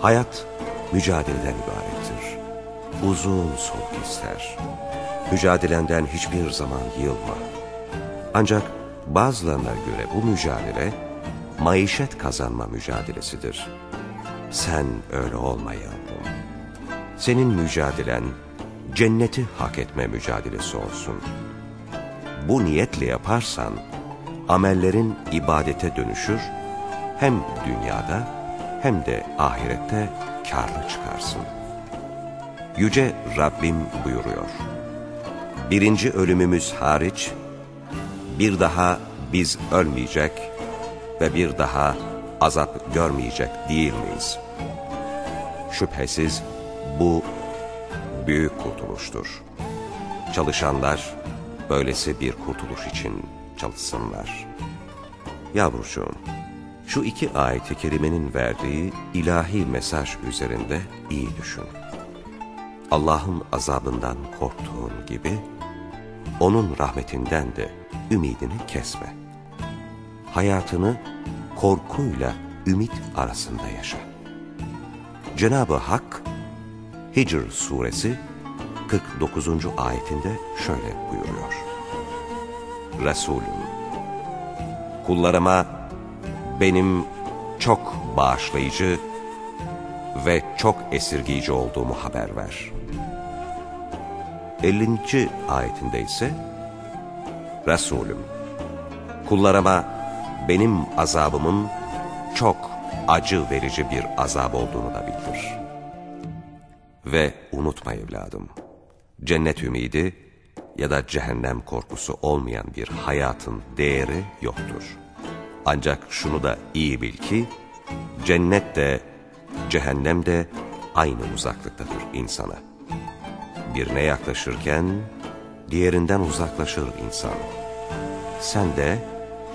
Hayat mücadeleden ibarettir. Uzun soluk ister. Mücadelenden hiçbir zaman yılma. Ancak bazılarına göre bu mücadele maişet kazanma mücadelesidir. Sen öyle olma yavrum. Senin mücadelen cenneti hak etme mücadelesi olsun. Bu niyetle yaparsan amellerin ibadete dönüşür, hem dünyada hem de ahirette karlı çıkarsın. Yüce Rabbim buyuruyor. Birinci ölümümüz hariç, bir daha biz ölmeyecek ve bir daha azap görmeyecek değil miyiz? Şüphesiz bu büyük kurtuluştur. Çalışanlar böylesi bir kurtuluş için çalışsınlar. Yavrucuğum, şu iki ayet-i kerimenin verdiği ilahi mesaj üzerinde iyi düşün. Allah'ın azabından korktuğun gibi, onun rahmetinden de ümidini kesme. Hayatını korkuyla ümit arasında yaşa. Cenab-ı Hak, Hicr suresi 49. ayetinde şöyle buyuruyor. Resulüm, kullarıma benim çok bağışlayıcı ve çok esirgiyici olduğumu haber ver. 50. ayetinde ise Resulüm, kullarıma benim azabımın çok acı verici bir azab olduğunu da bildir. Ve unutma evladım, cennet ümidi ya da cehennem korkusu olmayan bir hayatın değeri yoktur. Ancak şunu da iyi bil ki, cennet de, cehennem de aynı uzaklıktadır insana. Birine yaklaşırken, diğerinden uzaklaşır insan. Sen de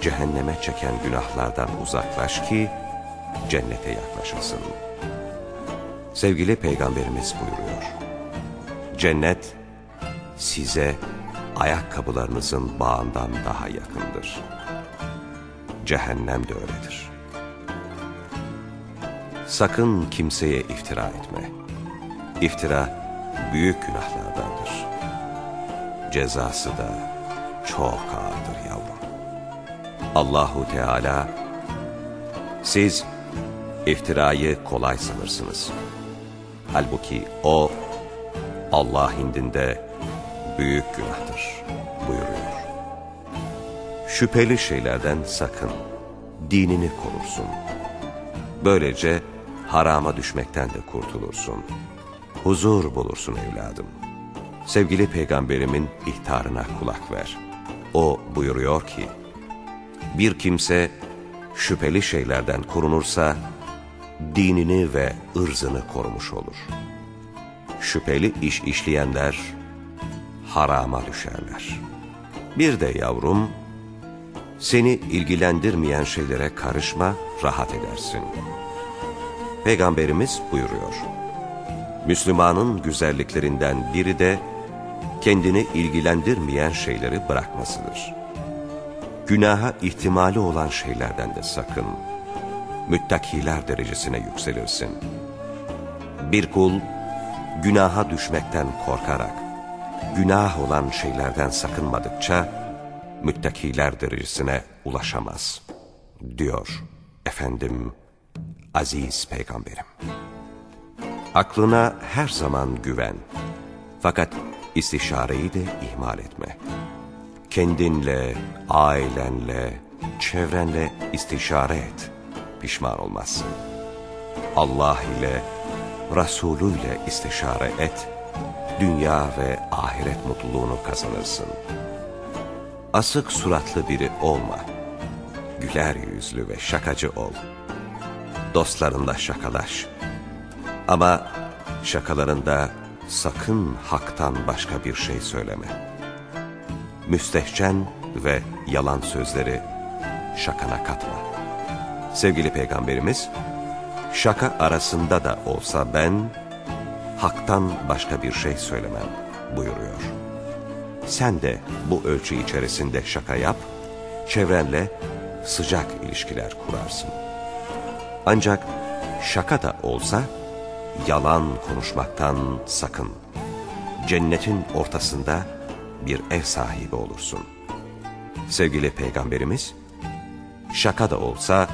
cehenneme çeken günahlardan uzaklaş ki, cennete yaklaşasın. Sevgili Peygamberimiz buyuruyor. Cennet, size ayakkabılarınızın bağından daha yakındır. Cehennem de öyledir. Sakın kimseye iftira etme. İftira büyük günahlardandır. Cezası da çok ağırdır yavrum. Allahu Teala siz iftirayı kolay sanırsınız. Halbuki o Allah indinde büyük günahtır. Şüpheli şeylerden sakın, dinini korursun. Böylece harama düşmekten de kurtulursun. Huzur bulursun evladım. Sevgili peygamberimin ihtarına kulak ver. O buyuruyor ki, bir kimse şüpheli şeylerden korunursa, dinini ve ırzını korumuş olur. Şüpheli iş işleyenler, harama düşerler. Bir de yavrum, seni ilgilendirmeyen şeylere karışma, rahat edersin. Peygamberimiz buyuruyor. Müslümanın güzelliklerinden biri de kendini ilgilendirmeyen şeyleri bırakmasıdır. Günaha ihtimali olan şeylerden de sakın. Müttakiler derecesine yükselirsin. Bir kul günaha düşmekten korkarak, günah olan şeylerden sakınmadıkça müttakiler derecesine ulaşamaz. Diyor efendim aziz peygamberim. Aklına her zaman güven. Fakat istişareyi de ihmal etme. Kendinle, ailenle, çevrenle istişare et. Pişman olmazsın. Allah ile, Resulü ile istişare et. Dünya ve ahiret mutluluğunu kazanırsın. Asık suratlı biri olma. Güler yüzlü ve şakacı ol. Dostlarınla şakalaş. Ama şakalarında sakın haktan başka bir şey söyleme. Müstehcen ve yalan sözleri şakana katma. Sevgili Peygamberimiz, şaka arasında da olsa ben, haktan başka bir şey söylemem buyuruyor. Sen de bu ölçü içerisinde şaka yap, çevrenle sıcak ilişkiler kurarsın. Ancak şaka da olsa yalan konuşmaktan sakın. Cennetin ortasında bir ev sahibi olursun. Sevgili Peygamberimiz, şaka da olsa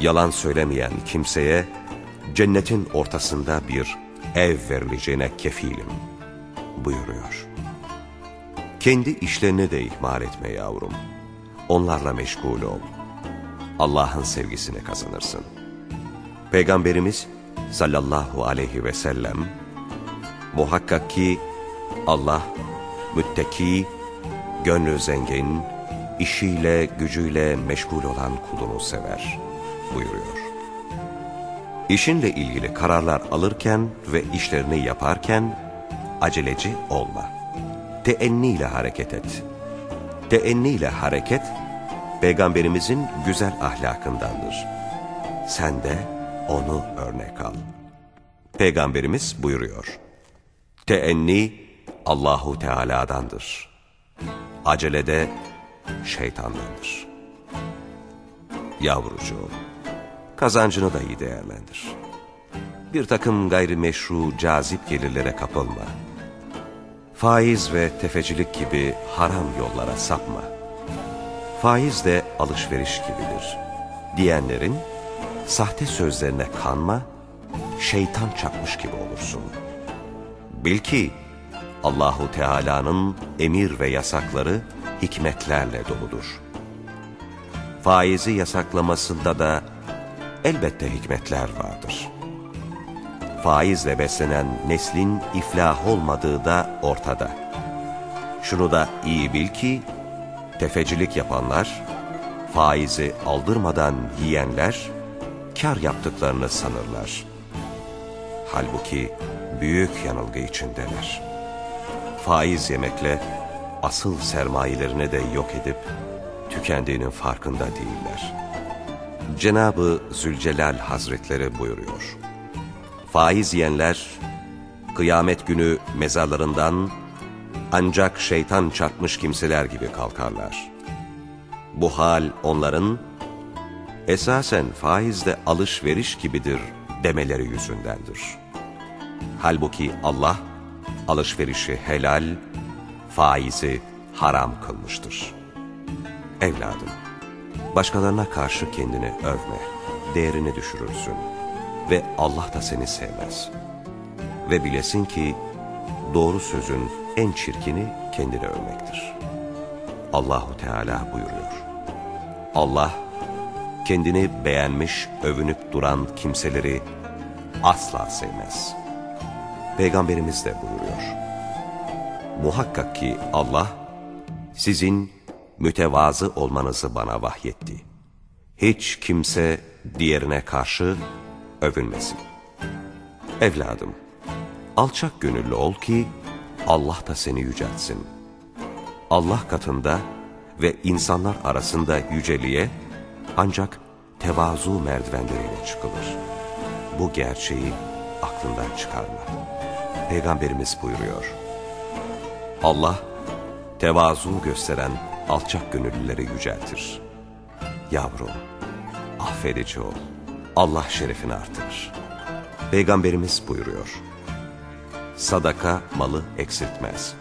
yalan söylemeyen kimseye cennetin ortasında bir ev verileceğine kefilim buyuruyor. Kendi işlerini de ihmal etme yavrum. Onlarla meşgul ol. Allah'ın sevgisini kazanırsın. Peygamberimiz sallallahu aleyhi ve sellem muhakkak ki Allah mütteki, gönlü zengin, işiyle gücüyle meşgul olan kulunu sever buyuruyor. İşinle ilgili kararlar alırken ve işlerini yaparken aceleci olma. Teenniyle hareket et. Teenniyle hareket, Peygamberimizin güzel ahlakındandır. Sen de onu örnek al. Peygamberimiz buyuruyor. Teenni Allahu Teala'dandır. Acelede şeytandandır. Yavrucuğum, kazancını da iyi değerlendir. Bir takım gayrimeşru cazip gelirlere kapılma. Faiz ve tefecilik gibi haram yollara sapma. Faiz de alışveriş gibidir. Diyenlerin sahte sözlerine kanma, şeytan çakmış gibi olursun. Bil ki Allahu Teala'nın emir ve yasakları hikmetlerle doludur. Faizi yasaklamasında da elbette hikmetler vardır. Faizle beslenen neslin iflah olmadığı da ortada. Şunu da iyi bil ki, tefecilik yapanlar, faizi aldırmadan yiyenler, kar yaptıklarını sanırlar. Halbuki büyük yanılgı içindeler. Faiz yemekle asıl sermayelerini de yok edip tükendiğinin farkında değiller. Cenabı Zülcelal Hazretleri buyuruyor. Faiz yiyenler kıyamet günü mezarlarından ancak şeytan çarpmış kimseler gibi kalkarlar. Bu hal onların esasen faizde alışveriş gibidir demeleri yüzündendir. Halbuki Allah alışverişi helal, faizi haram kılmıştır. Evladım, başkalarına karşı kendini övme, değerini düşürürsün ve Allah da seni sevmez. Ve bilesin ki doğru sözün en çirkini kendini övmektir. Allahu Teala buyuruyor. Allah kendini beğenmiş, övünüp duran kimseleri asla sevmez. Peygamberimiz de buyuruyor. Muhakkak ki Allah sizin mütevazı olmanızı bana vahyetti. Hiç kimse diğerine karşı övünmesin. Evladım, alçak gönüllü ol ki Allah da seni yüceltsin. Allah katında ve insanlar arasında yüceliğe ancak tevazu merdivenleriyle çıkılır. Bu gerçeği aklından çıkarma. Peygamberimiz buyuruyor. Allah tevazu gösteren alçak gönüllüleri yüceltir. Yavrum, affedici ol. Allah şerefini artırır. Peygamberimiz buyuruyor. Sadaka malı eksiltmez.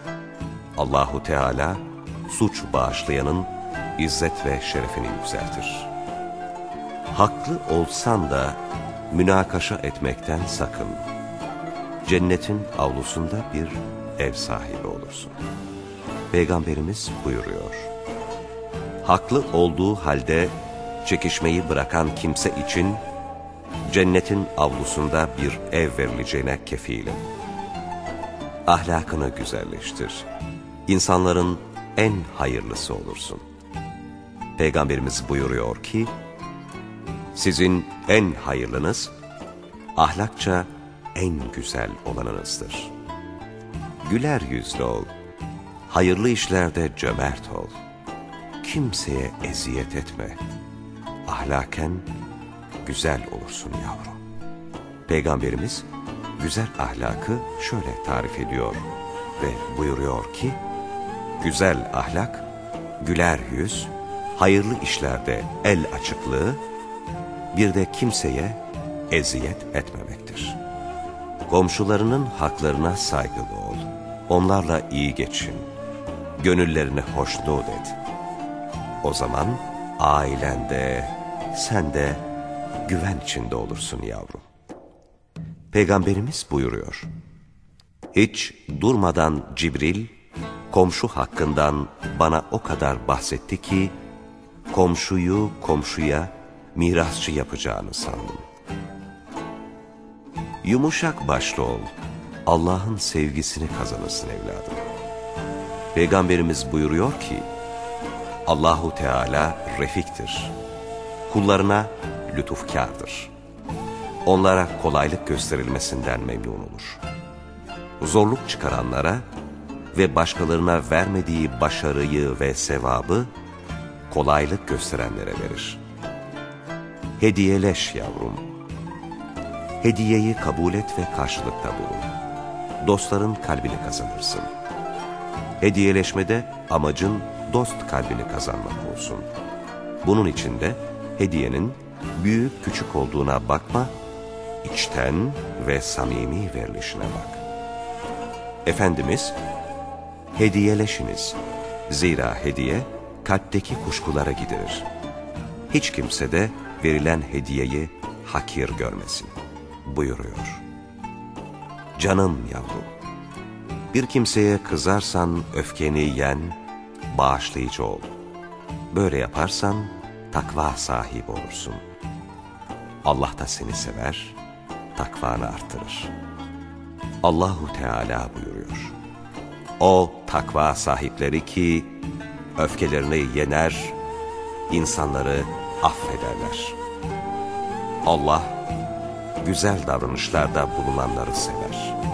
Allahu Teala suç bağışlayanın izzet ve şerefini yükseltir. Haklı olsan da münakaşa etmekten sakın. Cennetin avlusunda bir ev sahibi olursun. Peygamberimiz buyuruyor. Haklı olduğu halde çekişmeyi bırakan kimse için cennetin avlusunda bir ev verileceğine kefilim. Ahlakını güzelleştir. İnsanların en hayırlısı olursun. Peygamberimiz buyuruyor ki, sizin en hayırlınız, ahlakça en güzel olanınızdır. Güler yüzlü ol, hayırlı işlerde cömert ol. Kimseye eziyet etme. Ahlaken güzel olursun yavrum. Peygamberimiz güzel ahlakı şöyle tarif ediyor ve buyuruyor ki, Güzel ahlak, güler yüz, hayırlı işlerde el açıklığı, bir de kimseye eziyet etmemektir. Komşularının haklarına saygılı ol. Onlarla iyi geçin. Gönüllerini hoşnut et. O zaman ailende, sen de güven içinde olursun yavrum. Peygamberimiz buyuruyor. Hiç durmadan Cibril, komşu hakkından bana o kadar bahsetti ki, komşuyu komşuya mirasçı yapacağını sandım. Yumuşak başlı ol, Allah'ın sevgisini kazanırsın evladım. Peygamberimiz buyuruyor ki, Allahu Teala refiktir. Kullarına lütufkardır. Onlara kolaylık gösterilmesinden memnun olur. Zorluk çıkaranlara ve başkalarına vermediği başarıyı ve sevabı kolaylık gösterenlere verir. Hediyeleş yavrum. Hediyeyi kabul et ve karşılıkta bulun. Dostların kalbini kazanırsın. Hediyeleşmede amacın dost kalbini kazanmak olsun. Bunun için de hediyenin büyük küçük olduğuna bakma, içten ve samimi verilişine bak. Efendimiz, hediyeleşiniz. Zira hediye kalpteki kuşkulara giderir. Hiç kimse de verilen hediyeyi hakir görmesin buyuruyor. Canım yavrum, bir kimseye kızarsan öfkeni yen, bağışlayıcı ol. Böyle yaparsan takva sahibi olursun. Allah da seni sever, takvanı artırır. Allahu Teala buyuruyor. O takva sahipleri ki öfkelerini yener, insanları affederler. Allah güzel davranışlarda bulunanları sever.